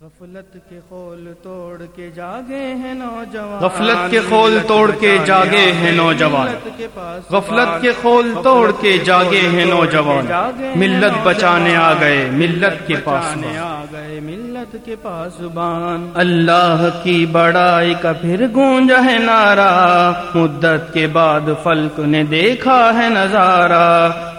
غفلت کے خول توڑ کے جاگے ہیں نوجوان غفلت کے خول توڑ کے جاگے ہیں نوجوان. غفلت کے خول توڑ کے جاگے ہیں نوجوان. ملت بچانے آ گئے ملت کے پاس آ گئے ملت کے پاس بان. اللہ کی بڑائی کا پھر گونجا ہے نارا مدت کے بعد فلک نے دیکھا ہے نظارہ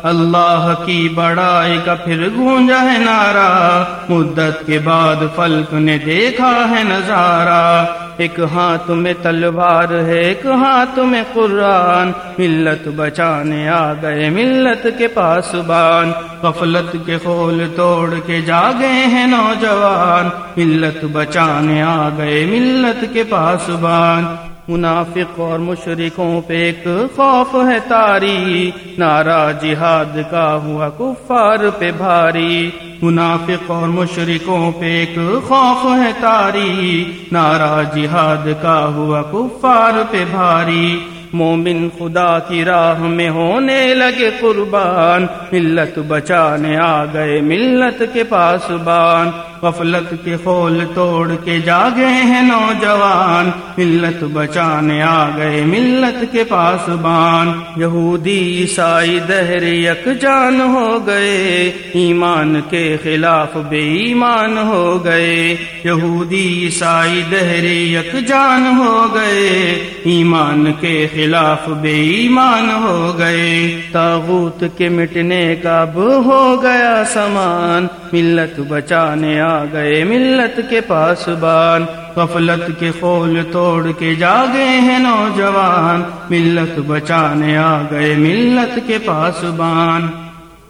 اللہ کی بڑائی کا پھر گونجا ہے نارا مدت کے بعد فلک نے دیکھا ہے نظارہ۔ ایک ہاتھ میں تلوار ہے، ایک ہاتھ میں قرآن۔ ملت بچانے آ گئے، ملت کے پاس بان غفلت کے خول توڑ کے جاگے ہیں نوجوان۔ ملت بچانے آ گئے، ملت کے پاس بان منافق اور مشرکوں پہ ایک خوف ہے تاری نارا جہاد کا ہوا کفار پہ بھاری۔ منافق اور مشرکوں پہ ایک خوف ہے تاری نارا جہاد کا ہوا کفار پہ بھاری۔ مومن خدا کی راہ میں ہونے لگے قربان، ملت بچانے آ گئے ملت کے پاس بان۔ غفلت کے خول توڑ کے جاگے ہیں نوجوان۔ ملت بچانے آ گئے، ملت کے پاس بان۔ یہودی عیسائی دہر یک جان ہو گئے، ایمان کے خلاف بے ایمان ہو گئے۔ یہودی عیسائی دہر یک جان ہو گئے، ایمان کے خلاف بے ایمان ہو گئے۔ تاغوت کے مٹنے کا اب ہو گیا سامان۔ ملت بچانے آ گئے ملت کے پاس بان غفلت کے خول توڑ کے جاگے ہیں نوجوان، ملت بچانے آ گئے ملت کے پاس بان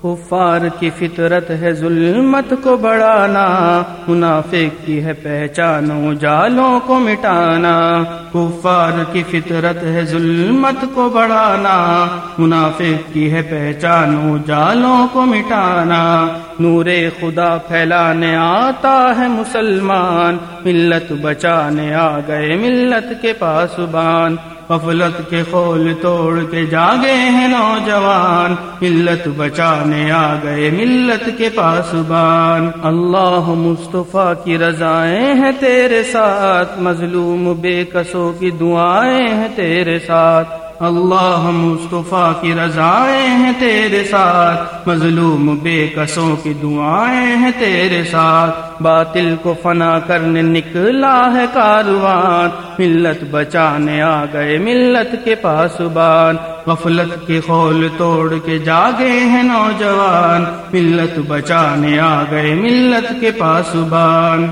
کفار کی فطرت ہے ظلمت کو بڑھانا، منافق کی ہے پہچان جالوں کو مٹانا۔ کفار کی فطرت ہے ظلمت کو بڑھانا، منافق کی ہے پہچان جالوں کو مٹانا۔ نور خدا پھیلانے آتا ہے مسلمان، ملت بچانے آ گئے ملت کے پاسبان۔ غفلت کے خول توڑ کے جاگے ہیں نوجوان، ملت بچانے آ گئے ملت کے پاسبان۔ اللہ مصطفیٰ کی رضائیں ہیں تیرے ساتھ، مظلوم بے قصوں کی دعائیں ہیں تیرے ساتھ۔ اللہ مصطفیٰ کی رضائیں ہیں تیرے ساتھ، مظلوم بے کسوں کی دعائیں ہیں تیرے ساتھ۔ باطل کو فنا کرنے نکلا ہے کاروان، ملت بچانے آ گئے ملت کے پاس بان غفلت کے خول توڑ کے جاگے ہیں نوجوان، ملت بچانے آ گئے ملت کے پاس بان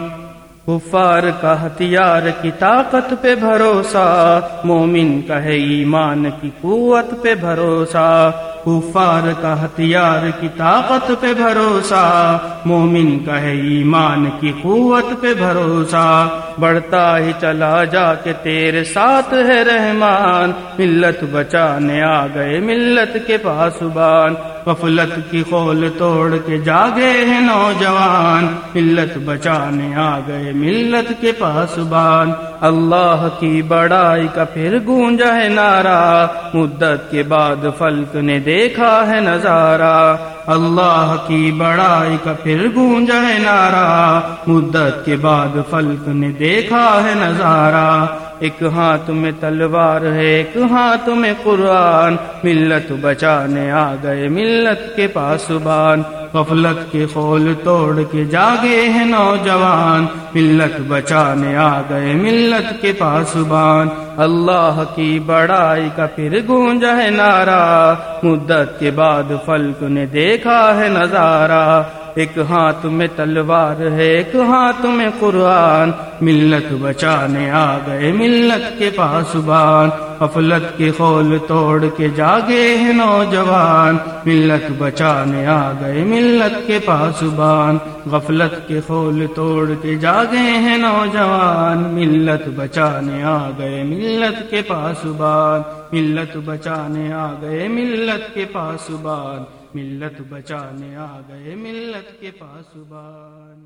کفار کا ہتھیار کی طاقت پہ بھروسہ، مومن کا ہے ایمان کی قوت پہ بھروسہ، کفار کا ہتھیار کی طاقت پہ بھروسہ، مومن کا ہے ایمان کی قوت پہ بھروسہ۔ بڑھتا ہی چلا جا کے تیرے ساتھ ہے رحمان، ملت بچانے آ گئے ملت کے پاسبان غفلت کی خول توڑ کے جاگے ہیں نوجوان۔ ملت بچانے آ گئے، ملت کے پاسبان۔ اللہ کی بڑائی کا پھر گونجا ہے نارا مدت کے بعد فلک نے دیکھا ہے نظارہ۔ اللہ کی بڑائی کا پھر گونجا ہے نارا مدت کے بعد فلک نے دیکھا ہے نظارہ۔ ایک ہاتھ میں تلوار ہے، ایک ہاتھ میں قرآن۔ ملت بچانے آ گئے، ملت کے پاسبان غفلت کے خول توڑ کے جاگے ہیں نوجوان۔ ملت بچانے آ گئے، ملت کے پاسبان اللہ کی بڑائی کا پھر گونجا ہے نارا مدت کے بعد فلک نے دیکھا ہے نظارہ۔ ایک ہاتھ میں تلوار ہے، ایک ہاتھ میں قرآن۔ ملت بچانے آ گئے، ملت کے پاسبان غفلت کے خول توڑ کے جاگے ہیں نوجوان۔ ملت بچانے آ گئے، ملت کے پاسبان غفلت کے خول توڑ کے جاگے ہیں نوجوان۔ ملت بچانے آ گئے، ملت کے پاسبان ملت بچانے آ گئے، ملت کے پاسبان ملت بچانے آ گئے ملت کے پاسبان